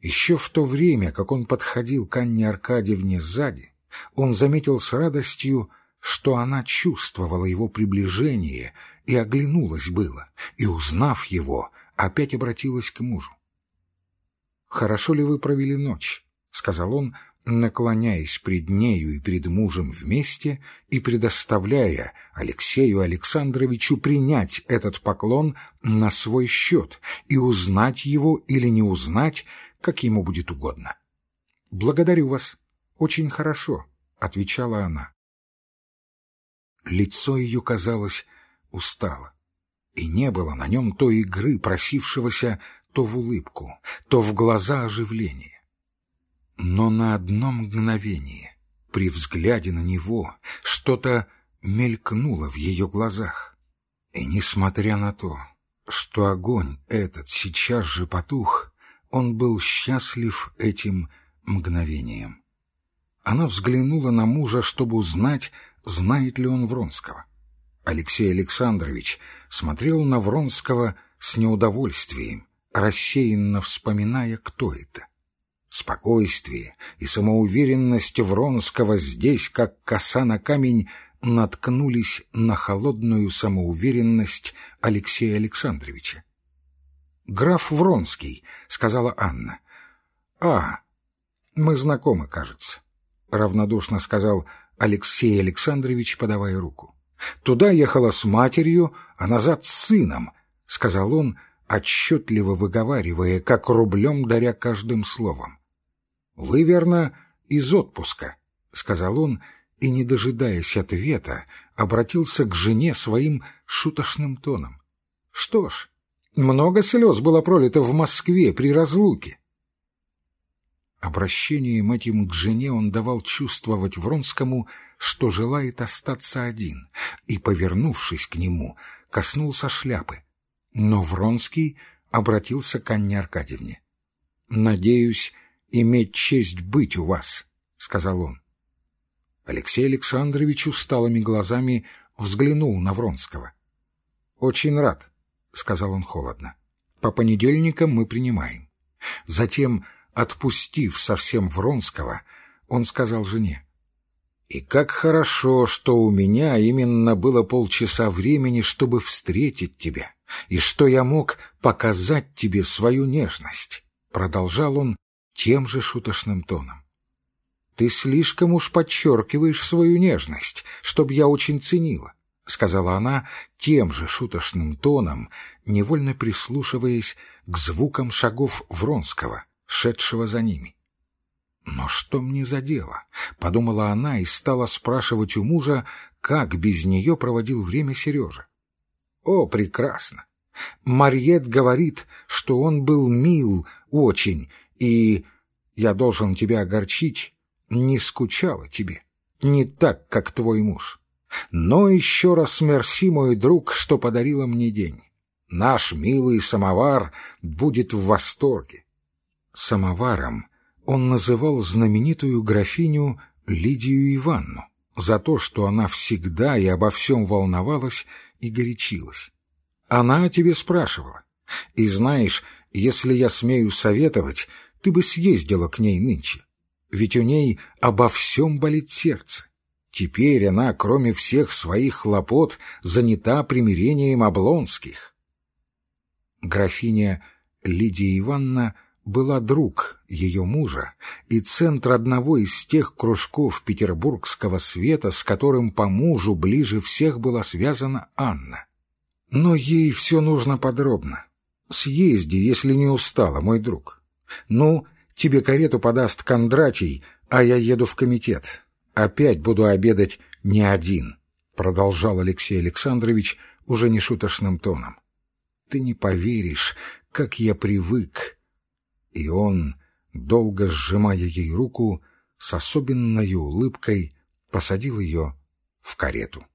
Еще в то время, как он подходил к Анне Аркадьевне сзади, он заметил с радостью, что она чувствовала его приближение и оглянулась было, и, узнав его, опять обратилась к мужу. «Хорошо ли вы провели ночь?» — сказал он, наклоняясь пред нею и перед мужем вместе и предоставляя Алексею Александровичу принять этот поклон на свой счет и узнать его или не узнать, как ему будет угодно. «Благодарю вас. Очень хорошо», — отвечала она. Лицо ее, казалось, устало, и не было на нем той игры, просившегося то в улыбку, то в глаза оживления. Но на одно мгновение, при взгляде на него, что-то мелькнуло в ее глазах. И несмотря на то, что огонь этот сейчас же потух, он был счастлив этим мгновением. Она взглянула на мужа, чтобы узнать, знает ли он Вронского. Алексей Александрович смотрел на Вронского с неудовольствием, рассеянно вспоминая, кто это. Спокойствие и самоуверенность Вронского здесь, как коса на камень, наткнулись на холодную самоуверенность Алексея Александровича. «Граф Вронский», — сказала Анна. «А, мы знакомы, кажется», — равнодушно сказал Алексей Александрович, подавая руку. «Туда ехала с матерью, а назад с сыном», — сказал он, отчетливо выговаривая, как рублем даря каждым словом. «Вы, верно, из отпуска», — сказал он, и, не дожидаясь ответа, обратился к жене своим шуточным тоном. «Что ж, много слез было пролито в Москве при разлуке. Обращением этим к жене он давал чувствовать Вронскому, что желает остаться один, и, повернувшись к нему, коснулся шляпы. Но Вронский обратился к Анне Аркадьевне. «Надеюсь иметь честь быть у вас», — сказал он. Алексей Александрович усталыми глазами взглянул на Вронского. «Очень рад», — сказал он холодно. «По понедельникам мы принимаем». Затем, отпустив совсем Вронского, он сказал жене. «И как хорошо, что у меня именно было полчаса времени, чтобы встретить тебя, и что я мог показать тебе свою нежность», — продолжал он тем же шуточным тоном. «Ты слишком уж подчеркиваешь свою нежность, чтоб я очень ценила. — сказала она тем же шуточным тоном, невольно прислушиваясь к звукам шагов Вронского, шедшего за ними. «Но что мне за дело?» — подумала она и стала спрашивать у мужа, как без нее проводил время Сережа. «О, прекрасно! Марьет говорит, что он был мил очень, и, я должен тебя огорчить, не скучала тебе, не так, как твой муж». Но еще раз мерси, мой друг, что подарила мне день. Наш милый самовар будет в восторге. Самоваром он называл знаменитую графиню Лидию Иванну за то, что она всегда и обо всем волновалась и горячилась. Она тебе спрашивала. И знаешь, если я смею советовать, ты бы съездила к ней нынче. Ведь у ней обо всем болит сердце. Теперь она, кроме всех своих хлопот, занята примирением Облонских. Графиня Лидия Ивановна была друг ее мужа и центр одного из тех кружков петербургского света, с которым по мужу ближе всех была связана Анна. Но ей все нужно подробно. Съезди, если не устала, мой друг. Ну, тебе карету подаст Кондратий, а я еду в комитет опять буду обедать не один», — продолжал Алексей Александрович уже не шуточным тоном. «Ты не поверишь, как я привык». И он, долго сжимая ей руку, с особенной улыбкой посадил ее в карету.